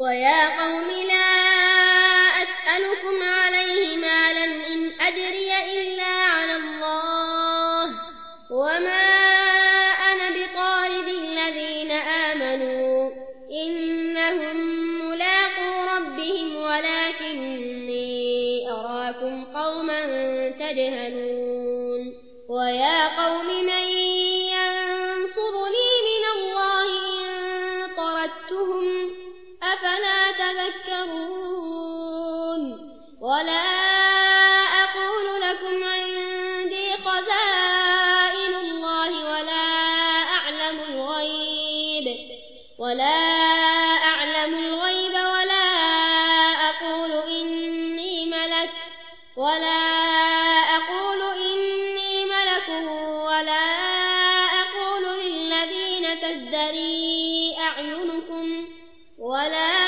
ويا قوم لا أسألكم عليه مالا إن أدري إلا على الله وما أنا بطارد الذين آمنوا إنهم ملاقوا ربهم ولكني أراكم قوما تجهلون ويا قوم من تذكرون ولا أقول لكم عندي خزائن الله ولا أعلم الغيب. ولا أعلم الغيب ولا أقول إني ملك. ولا أقول إني ملك ولا أقول للذين تزدري أعينكم. ولا أقول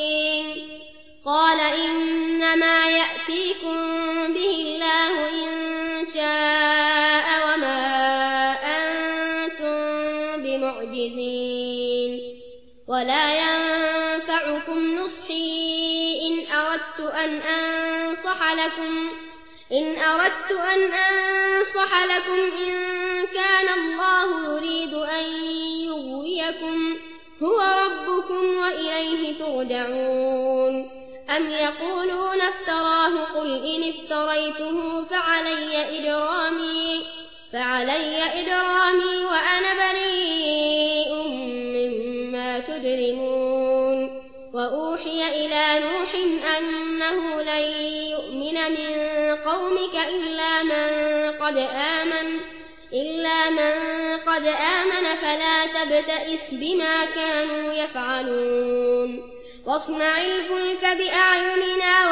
إنما يأتيكم به الله إن شاء وما أنتم بمعجزين. ولا ينفعكم نصحي إن أردت أن أنصح لكم إن أردت أن أنصح لكم إن كان الله يريد أن يغويكم هو ربكم وإليه ترجعون. أم يقولون افتراه قل إن افتريته فعلي إجرامي فعلي إجرامي وأنا بريء مما تجرمون. وأوحي إلى نوح أنه لن يؤمن من قومك إلا من قد آمن إلا من قد آمن فلا تبتئس بما كانوا يفعلون. واصنع الفلك بأعيننا